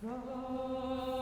Oh.